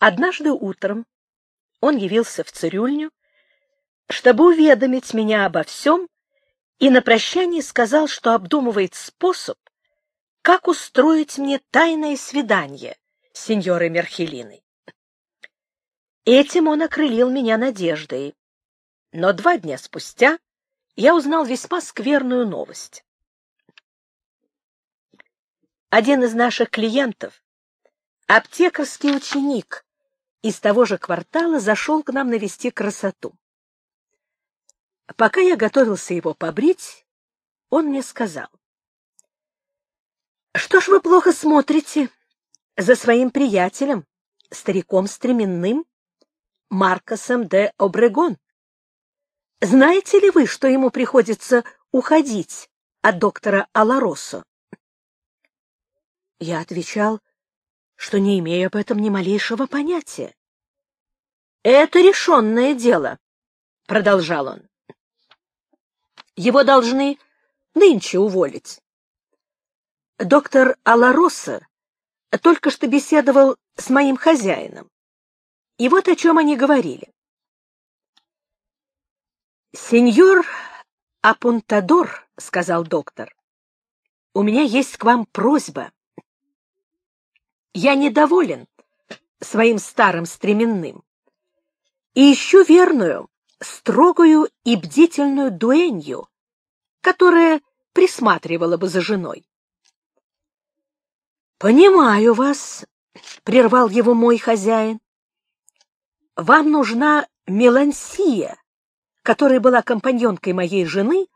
Однажды утром он явился в цирюльню, чтобы уведомить меня обо всем, и на прощание сказал, что обдумывает способ, как устроить мне тайное свидание с сеньорой Мерхелиной. Этим он окрылил меня надеждой, но два дня спустя я узнал весьма скверную новость. Один из наших клиентов, аптекарский ученик из того же квартала, зашел к нам навести красоту. Пока я готовился его побрить, он мне сказал. — Что ж вы плохо смотрите за своим приятелем, стариком стременным, Маркосом де Обрегон? Знаете ли вы, что ему приходится уходить от доктора Аларосо? Я отвечал, что не имею об этом ни малейшего понятия. — Это решенное дело, — продолжал он. Его должны нынче уволить. Доктор Алароса только что беседовал с моим хозяином. И вот о чем они говорили. «Сеньор Апунтадор», — сказал доктор, — «у меня есть к вам просьба. Я недоволен своим старым стременным и ищу верную, строгую и бдительную дуэнью, которая присматривала бы за женой. «Понимаю вас», — прервал его мой хозяин. «Вам нужна Мелансия, которая была компаньонкой моей жены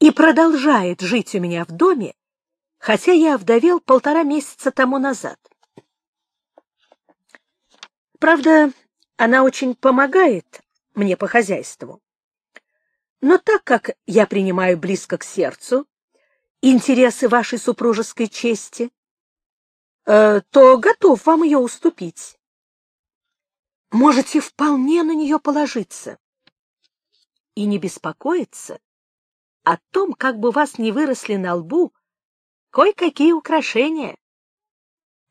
и продолжает жить у меня в доме, хотя я вдовел полтора месяца тому назад. Правда, она очень помогает мне по хозяйству. Но так как я принимаю близко к сердцу интересы вашей супружеской чести, э, то готов вам ее уступить. Можете вполне на нее положиться и не беспокоиться о том, как бы вас не выросли на лбу кое-какие украшения.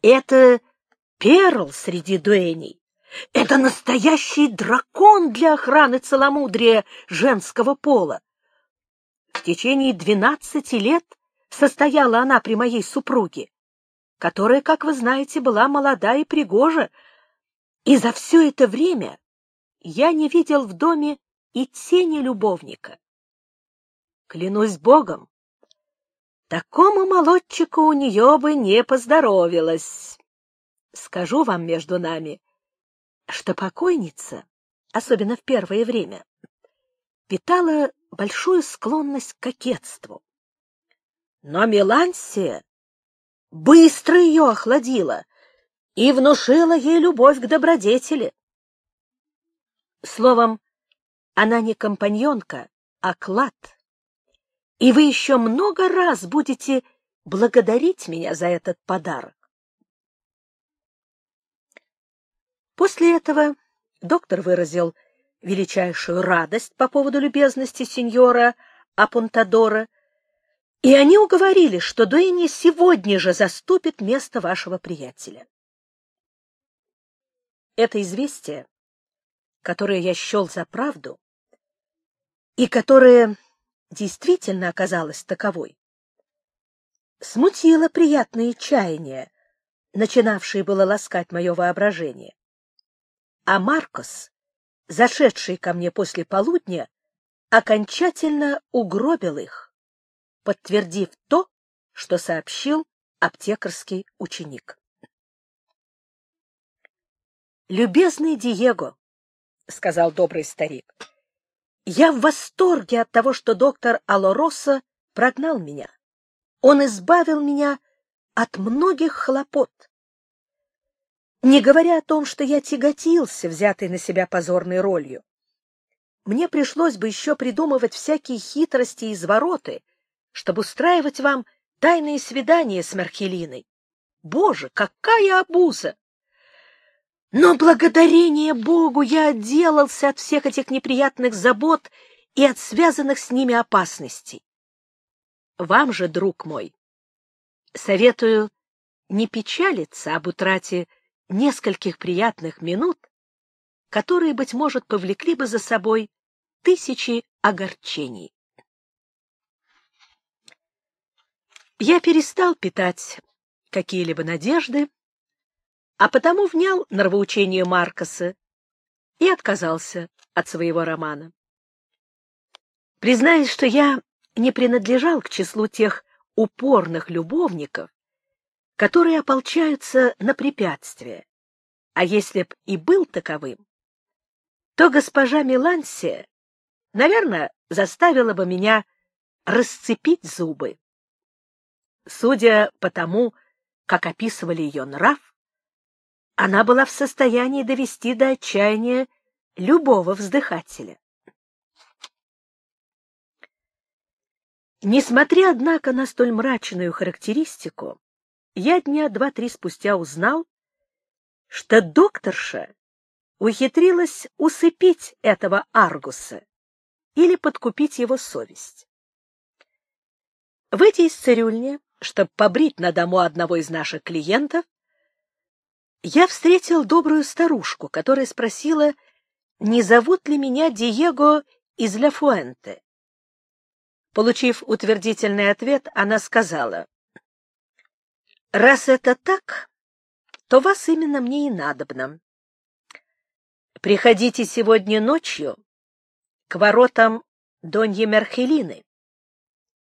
Это перл среди дуэней. Это настоящий дракон для охраны целомудрия женского пола. В течение двенадцати лет состояла она при моей супруге, которая, как вы знаете, была молода и пригожа, и за все это время я не видел в доме и тени любовника. Клянусь Богом, такому молодчику у нее бы не поздоровилось. Скажу вам между нами — что покойница, особенно в первое время, питала большую склонность к кокетству. Но Мелансия быстро ее охладила и внушила ей любовь к добродетели. Словом, она не компаньонка, а клад. И вы еще много раз будете благодарить меня за этот подарок. После этого доктор выразил величайшую радость по поводу любезности сеньора Апунтадора, и они уговорили, что Дуэни сегодня же заступит место вашего приятеля. Это известие, которое я счел за правду, и которое действительно оказалось таковой, смутило приятные чаяния, начинавшие было ласкать мое воображение а Маркос, зашедший ко мне после полудня, окончательно угробил их, подтвердив то, что сообщил аптекарский ученик. «Любезный Диего», — сказал добрый старик, — «я в восторге от того, что доктор Алороса прогнал меня. Он избавил меня от многих хлопот. Не говоря о том, что я тяготился, взятой на себя позорной ролью. Мне пришлось бы еще придумывать всякие хитрости и извороты, чтобы устраивать вам тайные свидания с Мархелиной. Боже, какая обуза! Но благодарение Богу я отделался от всех этих неприятных забот и от связанных с ними опасностей. Вам же, друг мой, советую не печалиться об утрате нескольких приятных минут, которые, быть может, повлекли бы за собой тысячи огорчений. Я перестал питать какие-либо надежды, а потому внял нравоучению Маркоса и отказался от своего романа. Признаюсь, что я не принадлежал к числу тех упорных любовников, которые ополчаются на препятствия, а если б и был таковым, то госпожа Милансия, наверное, заставила бы меня расцепить зубы. Судя по тому, как описывали ее нрав, она была в состоянии довести до отчаяния любого вздыхателя. Несмотря, однако, на столь мрачную характеристику, я дня два-три спустя узнал, что докторша ухитрилась усыпить этого Аргуса или подкупить его совесть. В эти из цирюльни, чтобы побрить на дому одного из наших клиентов, я встретил добрую старушку, которая спросила, не зовут ли меня Диего из Ля Фуэнте. Получив утвердительный ответ, она сказала, «Раз это так, то вас именно мне и надобно. Приходите сегодня ночью к воротам Доньи Мерхелины,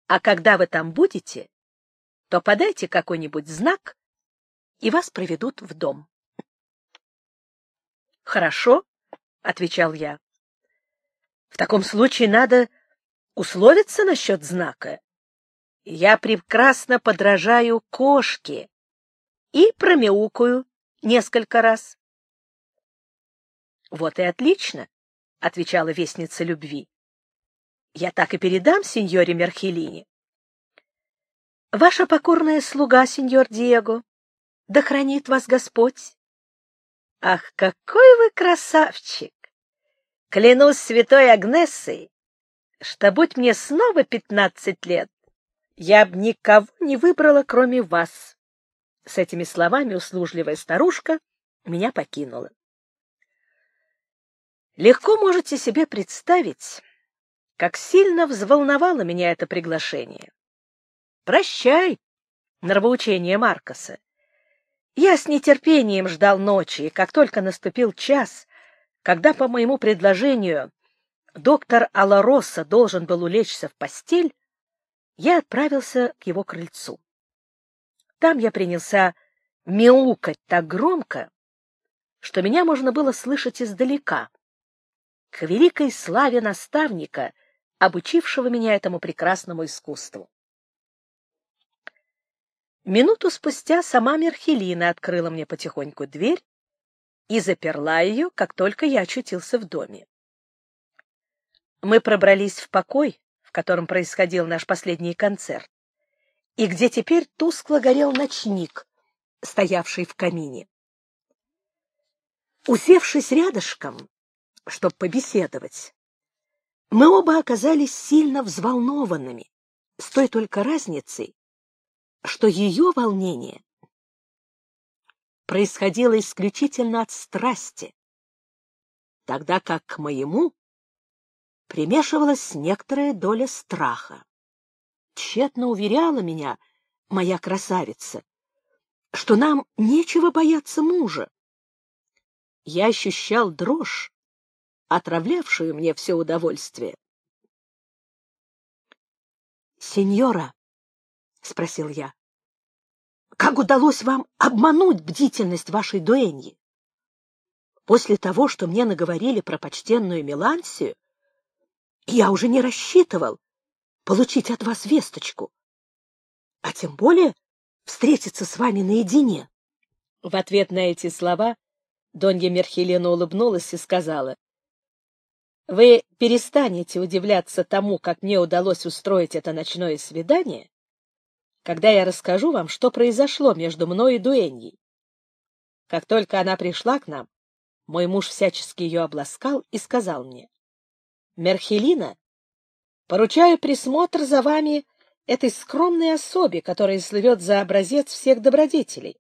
а когда вы там будете, то подайте какой-нибудь знак, и вас проведут в дом. — Хорошо, — отвечал я. — В таком случае надо условиться насчет знака. Я прекрасно подражаю кошке и промяукаю несколько раз. — Вот и отлично, — отвечала вестница любви. — Я так и передам сеньоре Мерхелине. — Ваша покорная слуга, сеньор Диего, да хранит вас Господь. Ах, какой вы красавчик! Клянусь святой Агнессой, что будь мне снова пятнадцать лет, я б никого не выбрала, кроме вас. С этими словами услужливая старушка меня покинула. Легко можете себе представить, как сильно взволновало меня это приглашение. Прощай, нравоучение Маркоса. Я с нетерпением ждал ночи, и как только наступил час, когда, по моему предложению, доктор Алароса должен был улечься в постель, я отправился к его крыльцу. Там я принялся мяукать так громко, что меня можно было слышать издалека, к великой славе наставника, обучившего меня этому прекрасному искусству. Минуту спустя сама Мерхелина открыла мне потихоньку дверь и заперла ее, как только я очутился в доме. Мы пробрались в покой, котором происходил наш последний концерт, и где теперь тускло горел ночник, стоявший в камине. Усевшись рядышком, чтобы побеседовать, мы оба оказались сильно взволнованными, с той только разницей, что ее волнение происходило исключительно от страсти, тогда как к моему примешивалась некоторая доля страха. Тщетно уверяла меня моя красавица, что нам нечего бояться мужа. Я ощущал дрожь, отравлявшую мне все удовольствие. «Сеньора», — спросил я. — Как удалось вам обмануть бдительность вашей дуэньи? После того, что мне наговорили про почтенную Мелансию, я уже не рассчитывал получить от вас весточку, а тем более встретиться с вами наедине. В ответ на эти слова Донья Мерхелена улыбнулась и сказала, «Вы перестанете удивляться тому, как мне удалось устроить это ночное свидание, когда я расскажу вам, что произошло между мной и Дуэньей. Как только она пришла к нам, мой муж всячески ее обласкал и сказал мне, «Мерхелина, поручаю присмотр за вами этой скромной особе, которая слывет за образец всех добродетелей.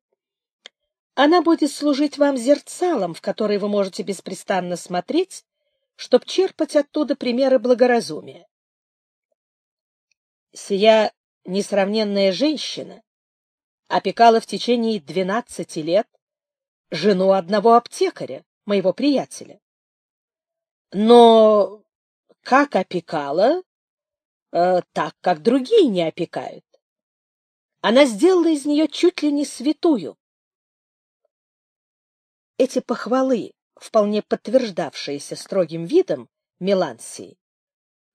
Она будет служить вам зерцалом, в который вы можете беспрестанно смотреть, чтоб черпать оттуда примеры благоразумия. Сия несравненная женщина опекала в течение двенадцати лет жену одного аптекаря, моего приятеля. Но как опекала, э, так как другие не опекают. Она сделала из нее чуть ли не святую. Эти похвалы, вполне подтверждавшиеся строгим видом Мелансии,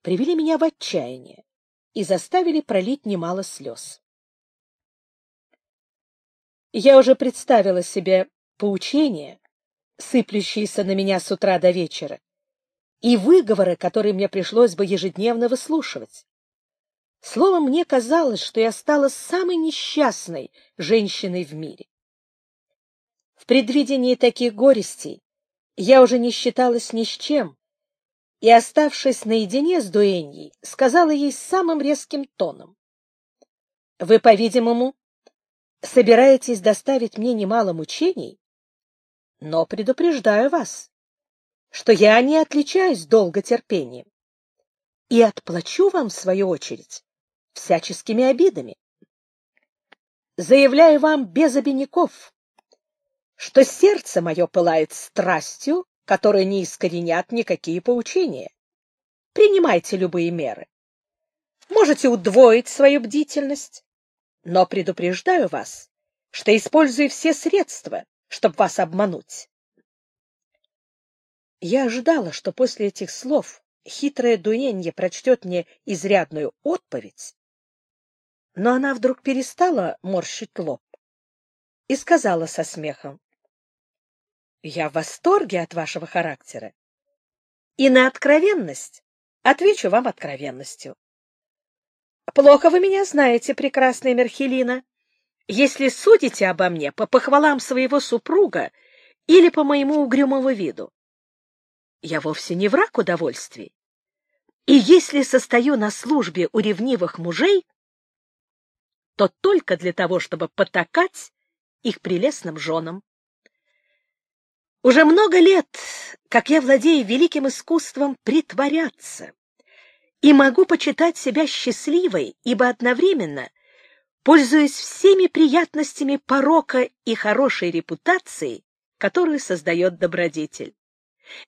привели меня в отчаяние и заставили пролить немало слез. Я уже представила себе поучения, сыплющиеся на меня с утра до вечера, и выговоры, которые мне пришлось бы ежедневно выслушивать. Словом, мне казалось, что я стала самой несчастной женщиной в мире. В предвидении таких горестей я уже не считалась ни с чем, и, оставшись наедине с Дуэньей, сказала ей самым резким тоном. — Вы, по-видимому, собираетесь доставить мне немало мучений, но предупреждаю вас, что я не отличаюсь долготерпением и отплачу вам, в свою очередь, всяческими обидами. Заявляю вам без обиняков, что сердце мое пылает страстью, которая не искоренят никакие поучения. Принимайте любые меры. Можете удвоить свою бдительность, но предупреждаю вас, что использую все средства, чтобы вас обмануть. Я ожидала, что после этих слов хитрая дуэнья прочтет мне изрядную отповедь, но она вдруг перестала морщить лоб и сказала со смехом, я в восторге от вашего характера. И на откровенность отвечу вам откровенностью. Плохо вы меня знаете, прекрасная Мерхелина, если судите обо мне по похвалам своего супруга или по моему угрюмому виду. Я вовсе не враг удовольствий. И если состою на службе у ревнивых мужей, то только для того, чтобы потакать их прелестным женам. Уже много лет, как я владею великим искусством притворяться, и могу почитать себя счастливой, ибо одновременно, пользуясь всеми приятностями порока и хорошей репутацией, которую создает добродетель.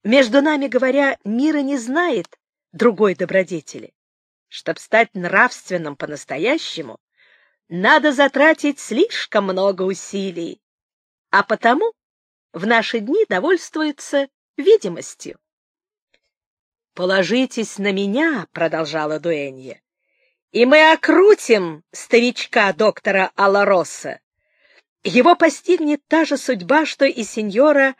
Между нами говоря, мира не знает другой добродетели. Чтоб стать нравственным по-настоящему, надо затратить слишком много усилий, а потому в наши дни довольствуется видимостью. «Положитесь на меня», — продолжала Дуэнья, — «и мы окрутим старичка доктора Алароса. Его постигнет та же судьба, что и сеньора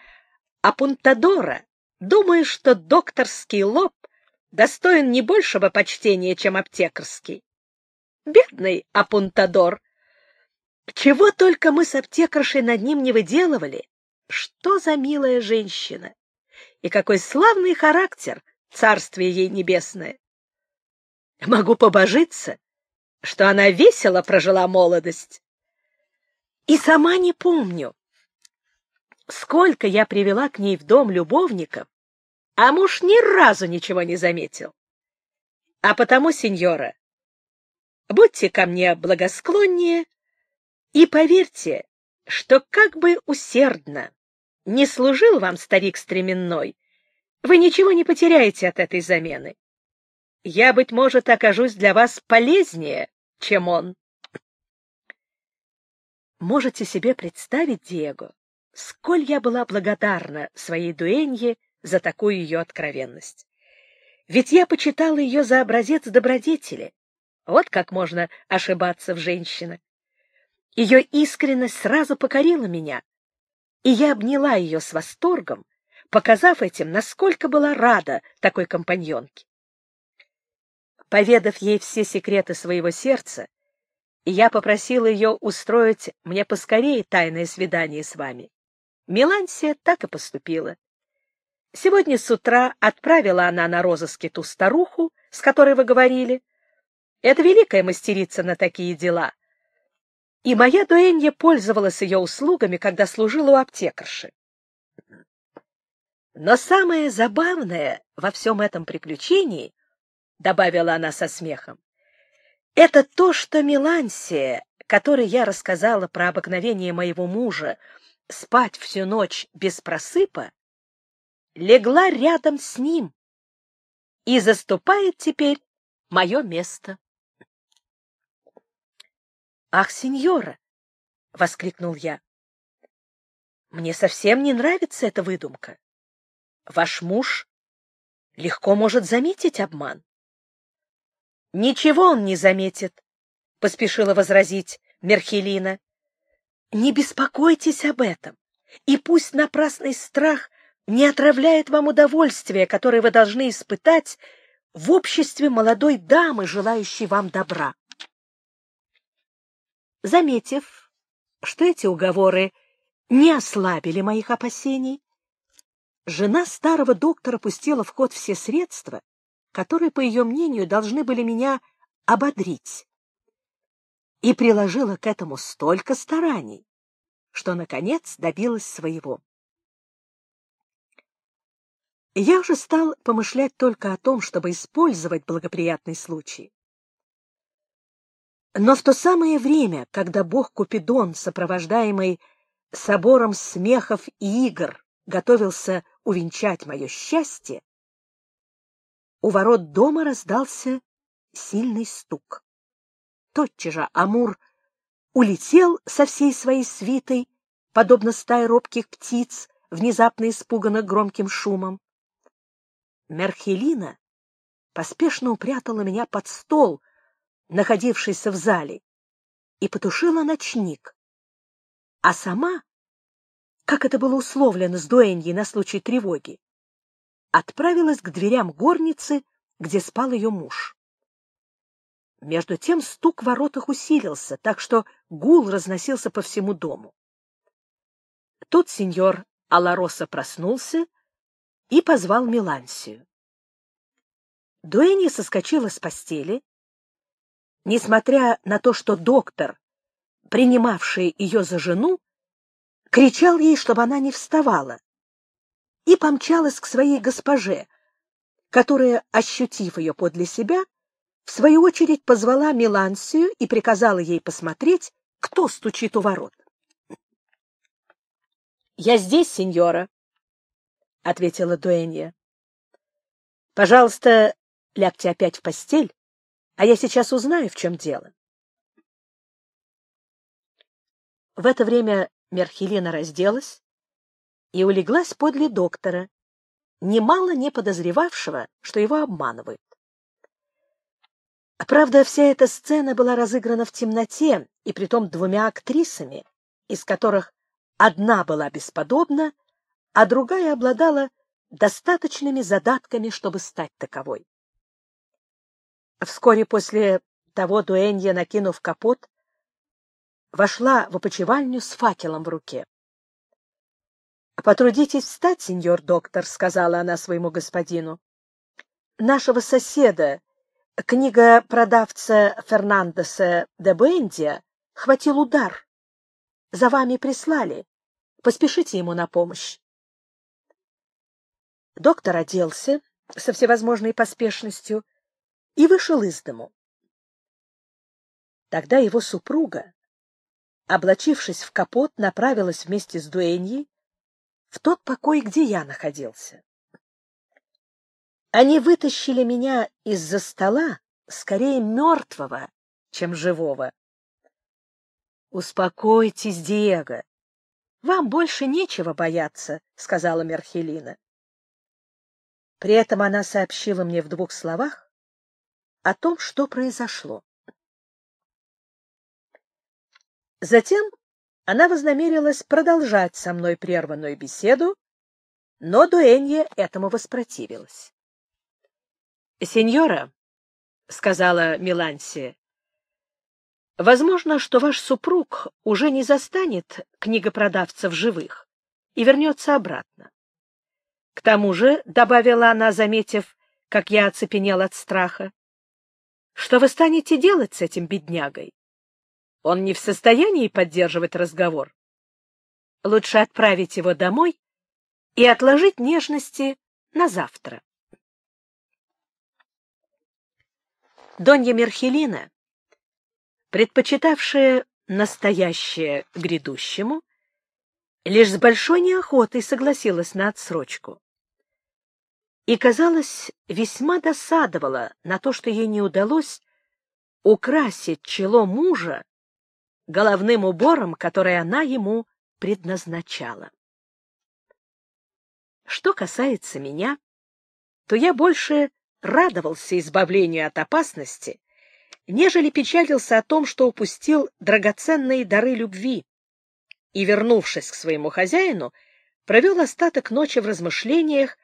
Апунтадора. Думаю, что докторский лоб достоин не большего почтения, чем аптекарский. Бедный Апунтадор! Чего только мы с аптекаршей над ним не выделывали, что за милая женщина! И какой славный характер, царствие ей небесное! Могу побожиться, что она весело прожила молодость. И сама не помню, сколько я привела к ней в дом любовников, а муж ни разу ничего не заметил. А потому, сеньора, будьте ко мне благосклоннее и поверьте, что как бы усердно не служил вам старик стременной, вы ничего не потеряете от этой замены. Я, быть может, окажусь для вас полезнее, чем он. Можете себе представить, Диего, сколь я была благодарна своей дуэнье за такую ее откровенность. Ведь я почитала ее за образец добродетели. Вот как можно ошибаться в женщинах. Ее искренность сразу покорила меня, и я обняла ее с восторгом, показав этим, насколько была рада такой компаньонке. Поведав ей все секреты своего сердца, я попросила ее устроить мне поскорее тайное свидание с вами. Мелансия так и поступила. Сегодня с утра отправила она на розыске ту старуху, с которой вы говорили. Это великая мастерица на такие дела. и моя дуэнья пользовалась ее услугами, когда служила у аптекарши. Но самое забавное во всем этом приключении, — добавила она со смехом, — это то, что Милансия, которой я рассказала про обыкновение моего мужа спать всю ночь без просыпа, легла рядом с ним и заступает теперь мое место. «Ах, сеньора!» — воскликнул я. «Мне совсем не нравится эта выдумка. Ваш муж легко может заметить обман». «Ничего он не заметит», — поспешила возразить Мерхелина. «Не беспокойтесь об этом, и пусть напрасный страх не отравляет вам удовольствие, которое вы должны испытать в обществе молодой дамы, желающей вам добра. Заметив, что эти уговоры не ослабили моих опасений, жена старого доктора пустила в ход все средства, которые, по ее мнению, должны были меня ободрить, и приложила к этому столько стараний, что, наконец, добилась своего. Я уже стал помышлять только о том, чтобы использовать благоприятный случай. Но в то самое время, когда бог Купидон, сопровождаемый собором смехов и игр, готовился увенчать мое счастье, у ворот дома раздался сильный стук. Тотчас же Амур улетел со всей своей свитой, подобно стае робких птиц, внезапно испуганных громким шумом. Мерхелина поспешно упрятала меня под стол, находившийся в зале, и потушила ночник. А сама, как это было условлено с Дуэньей на случай тревоги, отправилась к дверям горницы, где спал ее муж. Между тем стук в воротах усилился, так что гул разносился по всему дому. Тут сеньор Алароса проснулся и позвал Милансию. Дуэнни соскочила с постели. Несмотря на то, что доктор, принимавший ее за жену, кричал ей, чтобы она не вставала, и помчалась к своей госпоже, которая, ощутив ее подле себя, в свою очередь позвала Милансию и приказала ей посмотреть, кто стучит у ворот. — Я здесь, сеньора, — ответила Дуэнья. — Пожалуйста, лягте опять в постель, а я сейчас узнаю, в чем дело. В это время Мерхелина разделась и улеглась подле доктора, немало не подозревавшего, что его обманывают. Правда, вся эта сцена была разыграна в темноте, и притом двумя актрисами, из которых одна была бесподобна, а другая обладала достаточными задатками, чтобы стать таковой. Вскоре после того Дуэнья, накинув капот, вошла в опочивальню с факелом в руке. — Потрудитесь встать, сеньор доктор, — сказала она своему господину. — Нашего соседа, книга продавца Фернандеса де Буэндия, хватил удар. За вами прислали. Поспешите ему на помощь. Доктор оделся со всевозможной поспешностью и вышел из дому. Тогда его супруга, облачившись в капот, направилась вместе с Дуэньей в тот покой, где я находился. Они вытащили меня из-за стола скорее мертвого, чем живого. — Успокойтесь, Диего. Вам больше нечего бояться, — сказала Мерхелина. При этом она сообщила мне в двух словах о том, что произошло. Затем она вознамерилась продолжать со мной прерванную беседу, но Дуэнья этому воспротивилась. — Сеньора, — сказала Милансия, — возможно, что ваш супруг уже не застанет книгопродавца в живых и вернется обратно. К тому же, — добавила она, заметив, как я оцепенел от страха, — что вы станете делать с этим беднягой? Он не в состоянии поддерживать разговор. Лучше отправить его домой и отложить нежности на завтра. Донья Мерхелина, предпочитавшая настоящее грядущему, лишь с большой неохотой согласилась на отсрочку. И, казалось, весьма досадовала на то, что ей не удалось украсить чело мужа головным убором, который она ему предназначала. Что касается меня, то я больше радовался избавлению от опасности, нежели печалился о том, что упустил драгоценные дары любви, и, вернувшись к своему хозяину, провел остаток ночи в размышлениях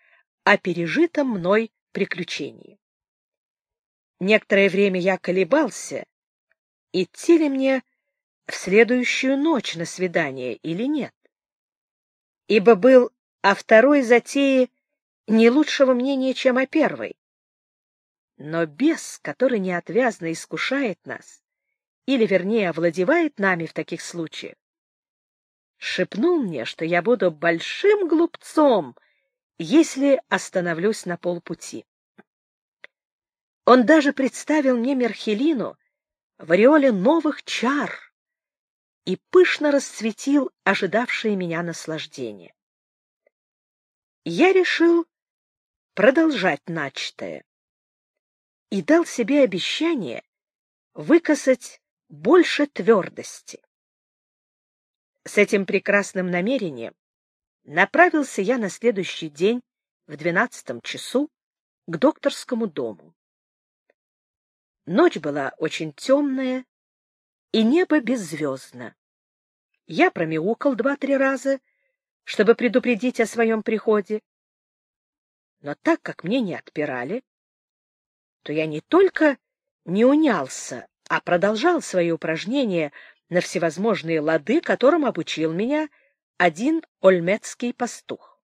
о пережитом мной приключении. Некоторое время я колебался, идти ли мне в следующую ночь на свидание или нет, ибо был о второй затее не лучшего мнения, чем о первой. Но бес, который неотвязно искушает нас, или, вернее, овладевает нами в таких случаях, шепнул мне, что я буду большим глупцом, если остановлюсь на полпути. Он даже представил мне Мерхелину в ореоле новых чар и пышно расцветил ожидавшее меня наслаждение. Я решил продолжать начатое и дал себе обещание выкасать больше твердости. С этим прекрасным намерением направился я на следующий день в двенадцатом часу к докторскому дому. Ночь была очень темная, и небо беззвездно. Я промяукал два-три раза, чтобы предупредить о своем приходе. Но так как мне не отпирали, то я не только не унялся, а продолжал свои упражнения на всевозможные лады, которым обучил меня один ольмецкий пастух.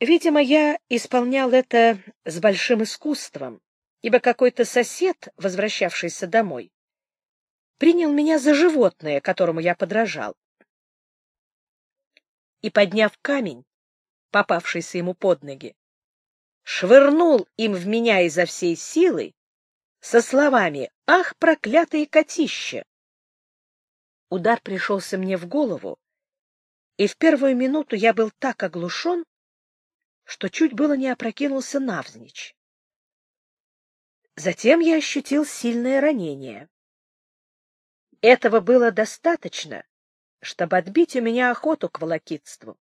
Видимо, я исполнял это с большим искусством, ибо какой-то сосед, возвращавшийся домой, принял меня за животное, которому я подражал. И, подняв камень, попавшийся ему под ноги, швырнул им в меня изо всей силы со словами «Ах, проклятые котища!». Удар пришелся мне в голову, и в первую минуту я был так оглушен, что чуть было не опрокинулся навзничь. Затем я ощутил сильное ранение. Этого было достаточно, чтобы отбить у меня охоту к волокитству.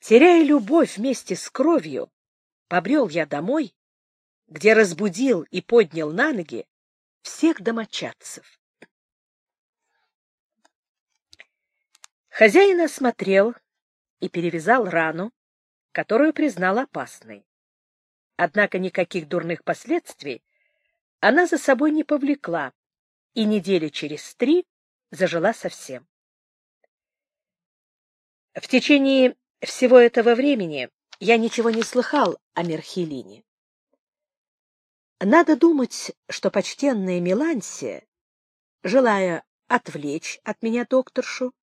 Теряя любовь вместе с кровью, побрел я домой, где разбудил и поднял на ноги всех домочадцев. Хозяин осмотрел и перевязал рану, которую признал опасной. Однако никаких дурных последствий она за собой не повлекла, и недели через три зажила совсем. В течение всего этого времени я ничего не слыхал о Мерхелине. Надо думать, что почтенная Мелансия, желая отвлечь от меня докторшу,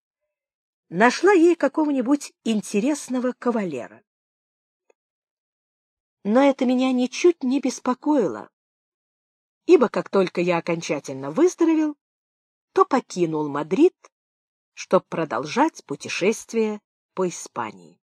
нашла ей какого-нибудь интересного кавалера. Но это меня ничуть не беспокоило, ибо как только я окончательно выздоровел, то покинул Мадрид, чтобы продолжать путешествие по Испании.